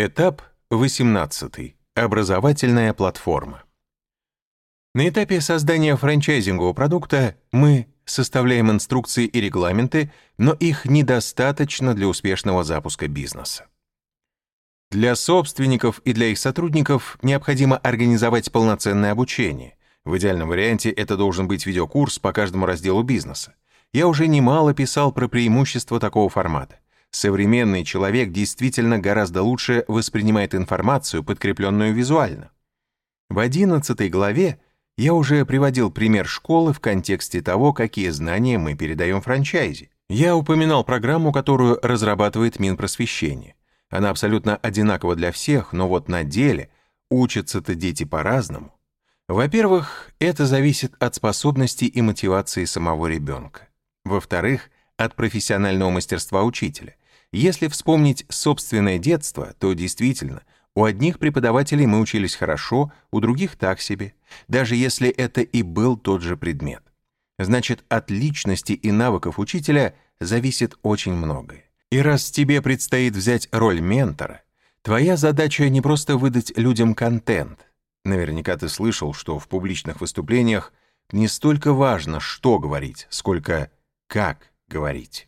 Этап 18. Образовательная платформа. На этапе создания франчайзингового продукта мы составляем инструкции и регламенты, но их недостаточно для успешного запуска бизнеса. Для собственников и для их сотрудников необходимо организовать полноценное обучение. В идеальном варианте это должен быть видеокурс по каждому разделу бизнеса. Я уже немало писал про преимущества такого формата. Современный человек действительно гораздо лучше воспринимает информацию, подкрепленную визуально. В 11 главе я уже приводил пример школы в контексте того, какие знания мы передаем франчайзе. Я упоминал программу, которую разрабатывает Минпросвещение. Она абсолютно одинакова для всех, но вот на деле учатся-то дети по-разному. Во-первых, это зависит от способностей и мотивации самого ребенка. Во-вторых, от профессионального мастерства учителя. Если вспомнить собственное детство, то действительно, у одних преподавателей мы учились хорошо, у других так себе, даже если это и был тот же предмет. Значит, от личности и навыков учителя зависит очень многое. И раз тебе предстоит взять роль ментора, твоя задача не просто выдать людям контент. Наверняка ты слышал, что в публичных выступлениях не столько важно, что говорить, сколько как говорить.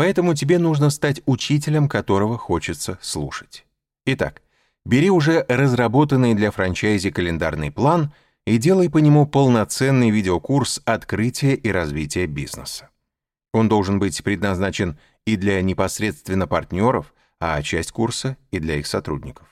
Поэтому тебе нужно стать учителем, которого хочется слушать. Итак, бери уже разработанный для франчайзи календарный план и делай по нему полноценный видеокурс открытия и развития бизнеса. Он должен быть предназначен и для непосредственно партнеров, а часть курса и для их сотрудников.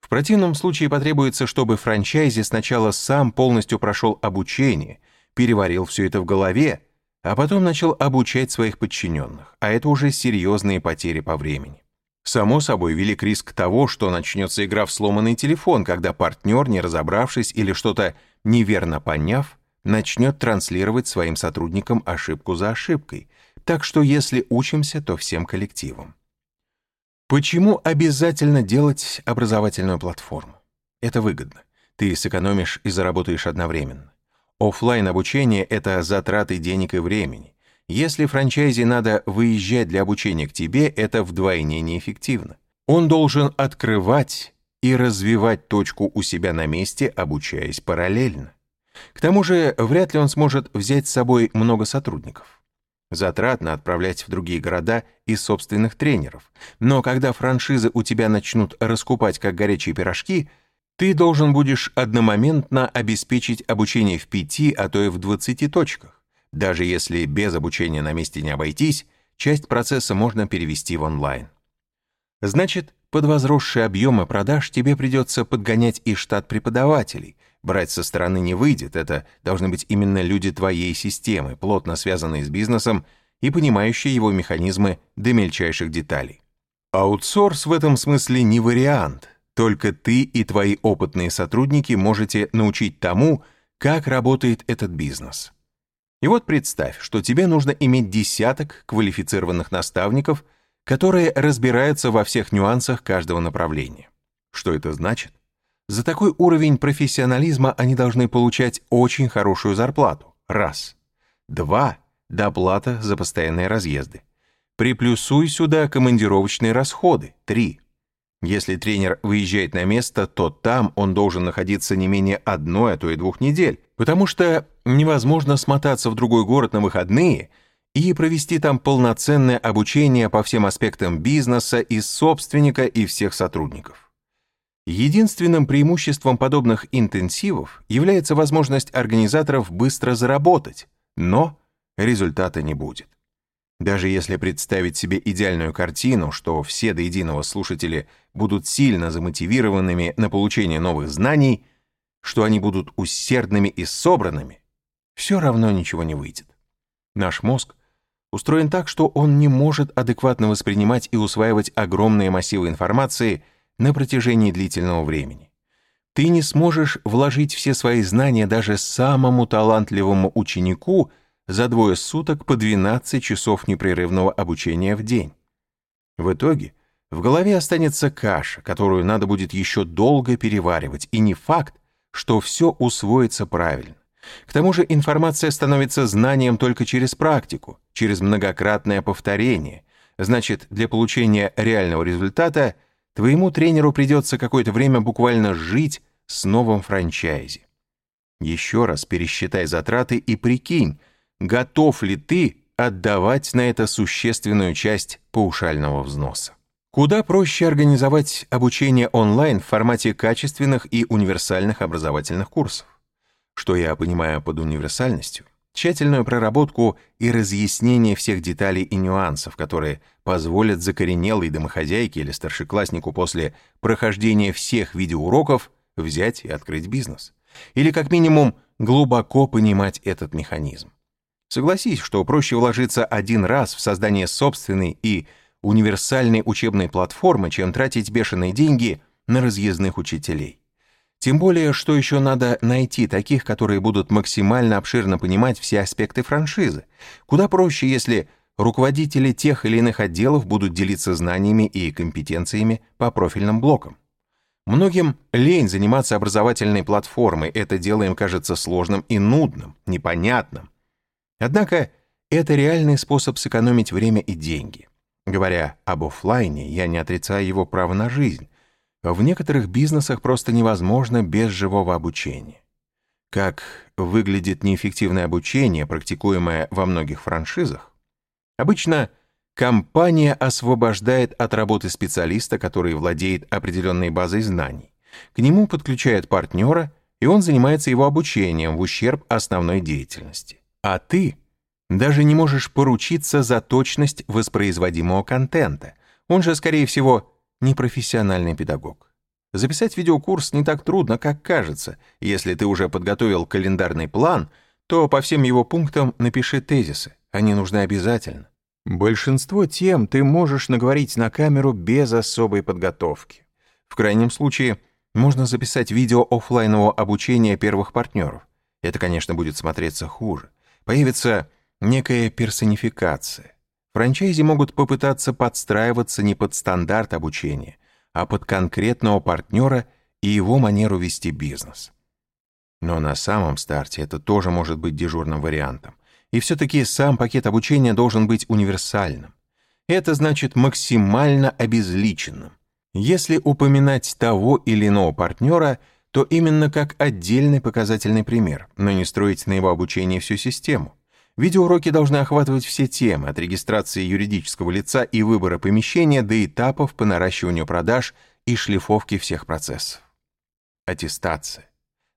В противном случае потребуется, чтобы франчайзи сначала сам полностью прошел обучение, переварил все это в голове, а потом начал обучать своих подчиненных, а это уже серьезные потери по времени. Само собой, велик риск того, что начнется игра в сломанный телефон, когда партнер, не разобравшись или что-то неверно поняв, начнет транслировать своим сотрудникам ошибку за ошибкой. Так что если учимся, то всем коллективом. Почему обязательно делать образовательную платформу? Это выгодно. Ты сэкономишь и заработаешь одновременно. Оффлайн обучение — это затраты денег и времени. Если франчайзи надо выезжать для обучения к тебе, это вдвойне неэффективно. Он должен открывать и развивать точку у себя на месте, обучаясь параллельно. К тому же, вряд ли он сможет взять с собой много сотрудников. Затратно отправлять в другие города и собственных тренеров. Но когда франшизы у тебя начнут раскупать как горячие пирожки — ты должен будешь одномоментно обеспечить обучение в пяти, а то и в двадцати точках. Даже если без обучения на месте не обойтись, часть процесса можно перевести в онлайн. Значит, под возросшие объемы продаж тебе придется подгонять и штат преподавателей. Брать со стороны не выйдет, это должны быть именно люди твоей системы, плотно связанные с бизнесом и понимающие его механизмы до мельчайших деталей. Аутсорс в этом смысле не вариант. Только ты и твои опытные сотрудники можете научить тому, как работает этот бизнес. И вот представь, что тебе нужно иметь десяток квалифицированных наставников, которые разбираются во всех нюансах каждого направления. Что это значит? За такой уровень профессионализма они должны получать очень хорошую зарплату. Раз. Два. Доплата за постоянные разъезды. Приплюсуй сюда командировочные расходы. Три. Если тренер выезжает на место, то там он должен находиться не менее одной, а то и двух недель, потому что невозможно смотаться в другой город на выходные и провести там полноценное обучение по всем аспектам бизнеса и собственника и всех сотрудников. Единственным преимуществом подобных интенсивов является возможность организаторов быстро заработать, но результата не будет. Даже если представить себе идеальную картину, что все до единого слушатели будут сильно замотивированными на получение новых знаний, что они будут усердными и собранными, все равно ничего не выйдет. Наш мозг устроен так, что он не может адекватно воспринимать и усваивать огромные массивы информации на протяжении длительного времени. Ты не сможешь вложить все свои знания даже самому талантливому ученику – за двое суток по 12 часов непрерывного обучения в день. В итоге в голове останется каша, которую надо будет еще долго переваривать, и не факт, что все усвоится правильно. К тому же информация становится знанием только через практику, через многократное повторение. Значит, для получения реального результата твоему тренеру придется какое-то время буквально жить с новым франчайзи. Еще раз пересчитай затраты и прикинь, готов ли ты отдавать на это существенную часть паушального взноса. Куда проще организовать обучение онлайн в формате качественных и универсальных образовательных курсов. Что я понимаю под универсальностью? Тщательную проработку и разъяснение всех деталей и нюансов, которые позволят закоренелой домохозяйке или старшекласснику после прохождения всех видеоуроков взять и открыть бизнес. Или как минимум глубоко понимать этот механизм. Согласись, что проще вложиться один раз в создание собственной и универсальной учебной платформы, чем тратить бешеные деньги на разъездных учителей. Тем более, что еще надо найти таких, которые будут максимально обширно понимать все аспекты франшизы. Куда проще, если руководители тех или иных отделов будут делиться знаниями и компетенциями по профильным блокам. Многим лень заниматься образовательной платформой, это дело им кажется сложным и нудным, непонятным. Однако это реальный способ сэкономить время и деньги. Говоря об офлайне, я не отрицаю его право на жизнь. В некоторых бизнесах просто невозможно без живого обучения. Как выглядит неэффективное обучение, практикуемое во многих франшизах? Обычно компания освобождает от работы специалиста, который владеет определенной базой знаний. К нему подключают партнера, и он занимается его обучением в ущерб основной деятельности. А ты даже не можешь поручиться за точность воспроизводимого контента. Он же, скорее всего, не профессиональный педагог. Записать видеокурс не так трудно, как кажется. Если ты уже подготовил календарный план, то по всем его пунктам напиши тезисы. Они нужны обязательно. Большинство тем ты можешь наговорить на камеру без особой подготовки. В крайнем случае, можно записать видео офлайнового обучения первых партнеров. Это, конечно, будет смотреться хуже. Появится некая персонификация. Франчайзи могут попытаться подстраиваться не под стандарт обучения, а под конкретного партнера и его манеру вести бизнес. Но на самом старте это тоже может быть дежурным вариантом. И все-таки сам пакет обучения должен быть универсальным. Это значит максимально обезличенным. Если упоминать того или иного партнера, то именно как отдельный показательный пример, но не строить на его обучении всю систему. Видеоуроки должны охватывать все темы, от регистрации юридического лица и выбора помещения до этапов по наращиванию продаж и шлифовки всех процессов. Аттестация.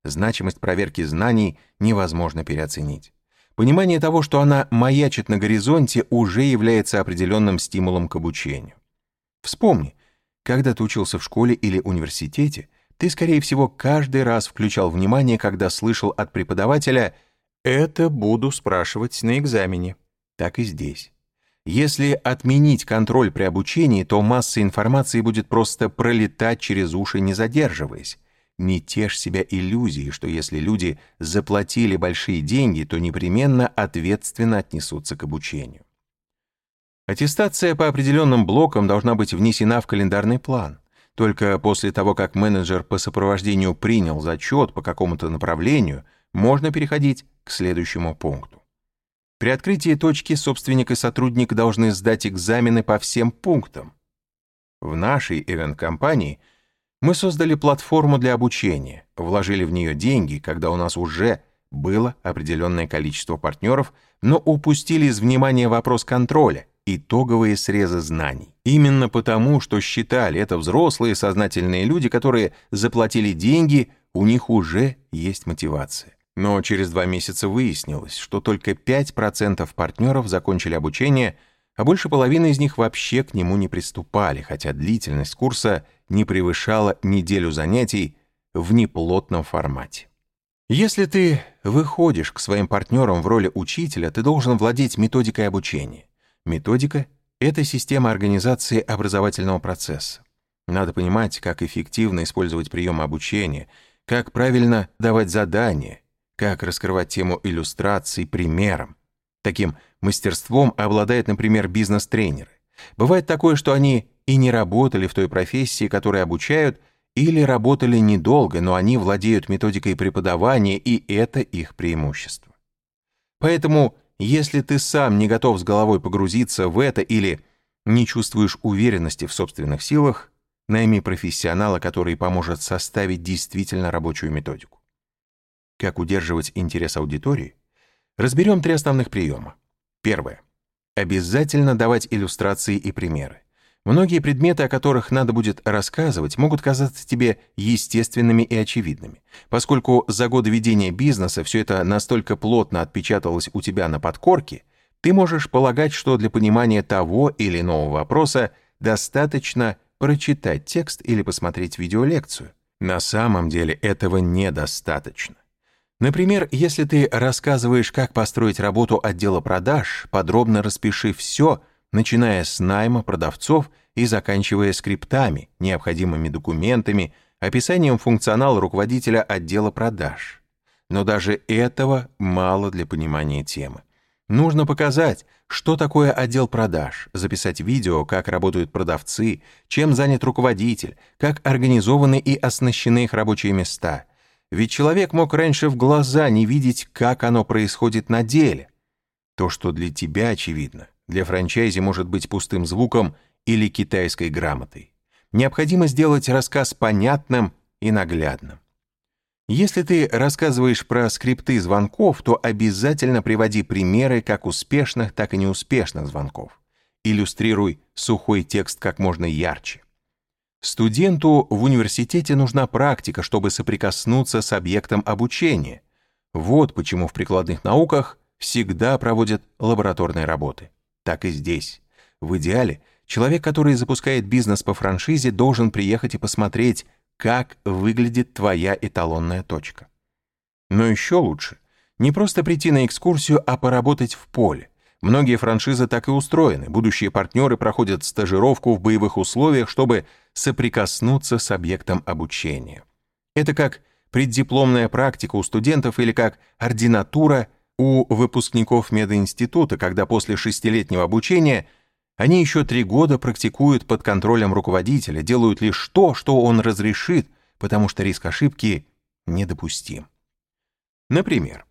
Значимость проверки знаний невозможно переоценить. Понимание того, что она маячит на горизонте, уже является определенным стимулом к обучению. Вспомни, когда ты учился в школе или университете, ты, скорее всего, каждый раз включал внимание, когда слышал от преподавателя «это буду спрашивать на экзамене». Так и здесь. Если отменить контроль при обучении, то масса информации будет просто пролетать через уши, не задерживаясь. Не тешь себя иллюзией, что если люди заплатили большие деньги, то непременно ответственно отнесутся к обучению. Аттестация по определенным блокам должна быть внесена в календарный план. Только после того, как менеджер по сопровождению принял зачет по какому-то направлению, можно переходить к следующему пункту. При открытии точки собственник и сотрудник должны сдать экзамены по всем пунктам. В нашей ивент-компании мы создали платформу для обучения, вложили в нее деньги, когда у нас уже было определенное количество партнеров, но упустили из внимания вопрос контроля, итоговые срезы знаний. Именно потому, что считали это взрослые сознательные люди, которые заплатили деньги, у них уже есть мотивация. Но через два месяца выяснилось, что только 5% партнеров закончили обучение, а больше половины из них вообще к нему не приступали, хотя длительность курса не превышала неделю занятий в неплотном формате. Если ты выходишь к своим партнерам в роли учителя, ты должен владеть методикой обучения. Методика — это система организации образовательного процесса. Надо понимать, как эффективно использовать приемы обучения, как правильно давать задания, как раскрывать тему иллюстраций примером. Таким мастерством обладают, например, бизнес-тренеры. Бывает такое, что они и не работали в той профессии, которой обучают, или работали недолго, но они владеют методикой преподавания, и это их преимущество. Поэтому если ты сам не готов с головой погрузиться в это или не чувствуешь уверенности в собственных силах, найми профессионала, который поможет составить действительно рабочую методику. Как удерживать интерес аудитории? Разберем три основных приема. Первое. Обязательно давать иллюстрации и примеры. Многие предметы, о которых надо будет рассказывать, могут казаться тебе естественными и очевидными. Поскольку за годы ведения бизнеса все это настолько плотно отпечаталось у тебя на подкорке, ты можешь полагать, что для понимания того или иного вопроса достаточно прочитать текст или посмотреть видеолекцию. На самом деле этого недостаточно. Например, если ты рассказываешь, как построить работу отдела продаж, подробно распиши все – начиная с найма продавцов и заканчивая скриптами, необходимыми документами, описанием функционала руководителя отдела продаж. Но даже этого мало для понимания темы. Нужно показать, что такое отдел продаж, записать видео, как работают продавцы, чем занят руководитель, как организованы и оснащены их рабочие места. Ведь человек мог раньше в глаза не видеть, как оно происходит на деле. То, что для тебя очевидно, для франчайзи может быть пустым звуком или китайской грамотой. Необходимо сделать рассказ понятным и наглядным. Если ты рассказываешь про скрипты звонков, то обязательно приводи примеры как успешных, так и неуспешных звонков. Иллюстрируй сухой текст как можно ярче. Студенту в университете нужна практика, чтобы соприкоснуться с объектом обучения. Вот почему в прикладных науках всегда проводят лабораторные работы так и здесь. В идеале, человек, который запускает бизнес по франшизе, должен приехать и посмотреть, как выглядит твоя эталонная точка. Но еще лучше не просто прийти на экскурсию, а поработать в поле. Многие франшизы так и устроены. Будущие партнеры проходят стажировку в боевых условиях, чтобы соприкоснуться с объектом обучения. Это как преддипломная практика у студентов или как ординатура у выпускников мединститута, когда после шестилетнего обучения они еще три года практикуют под контролем руководителя, делают лишь то, что он разрешит, потому что риск ошибки недопустим. Например,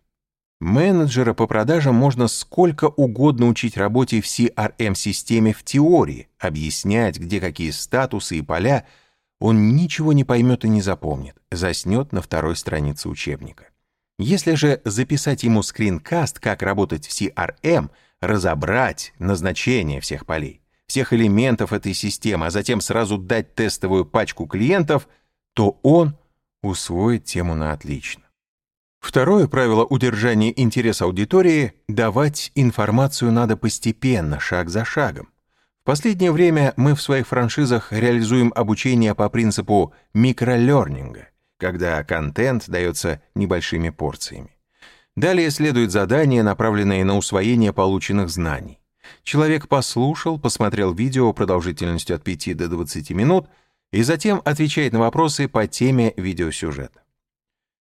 менеджера по продажам можно сколько угодно учить работе в CRM-системе в теории, объяснять, где какие статусы и поля, он ничего не поймет и не запомнит, заснет на второй странице учебника. Если же записать ему скринкаст, как работать в CRM, разобрать назначение всех полей, всех элементов этой системы, а затем сразу дать тестовую пачку клиентов, то он усвоит тему на отлично. Второе правило удержания интереса аудитории – давать информацию надо постепенно, шаг за шагом. В последнее время мы в своих франшизах реализуем обучение по принципу микролернинга – когда контент дается небольшими порциями. Далее следует задание, направленное на усвоение полученных знаний. Человек послушал, посмотрел видео продолжительностью от 5 до 20 минут и затем отвечает на вопросы по теме видеосюжета.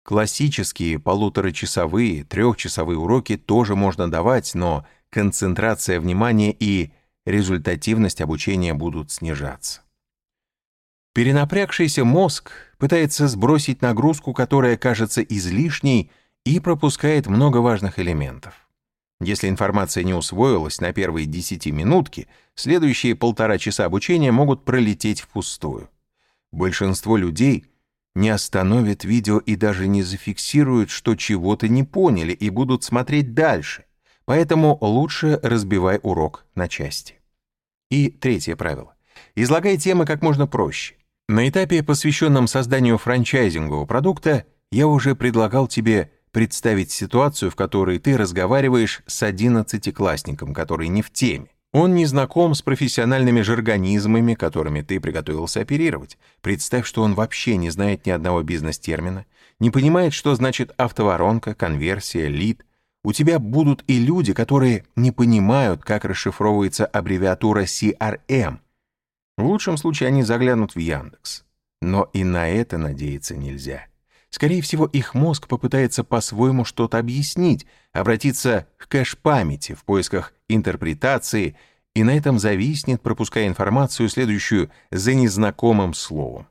Классические полуторачасовые, трехчасовые уроки тоже можно давать, но концентрация внимания и результативность обучения будут снижаться. Перенапрягшийся мозг пытается сбросить нагрузку, которая кажется излишней, и пропускает много важных элементов. Если информация не усвоилась на первые десятиминутки, следующие полтора часа обучения могут пролететь впустую. Большинство людей не остановят видео и даже не зафиксируют, что чего-то не поняли и будут смотреть дальше. Поэтому лучше разбивай урок на части. И третье правило. Излагай темы как можно проще. На этапе, посвященном созданию франчайзингового продукта, я уже предлагал тебе представить ситуацию, в которой ты разговариваешь с одиннадцатиклассником, который не в теме. Он не знаком с профессиональными жаргонизмами, которыми ты приготовился оперировать. Представь, что он вообще не знает ни одного бизнес-термина, не понимает, что значит автоворонка, конверсия, лид. У тебя будут и люди, которые не понимают, как расшифровывается аббревиатура CRM — в лучшем случае они заглянут в Яндекс. Но и на это надеяться нельзя. Скорее всего, их мозг попытается по-своему что-то объяснить, обратиться к кэш-памяти в поисках интерпретации, и на этом зависнет, пропуская информацию, следующую за незнакомым словом.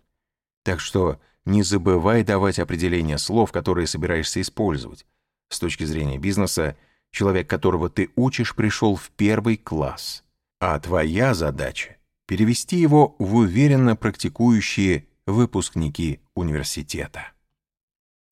Так что не забывай давать определение слов, которые собираешься использовать. С точки зрения бизнеса, человек, которого ты учишь, пришел в первый класс. А твоя задача перевести его в уверенно практикующие выпускники университета.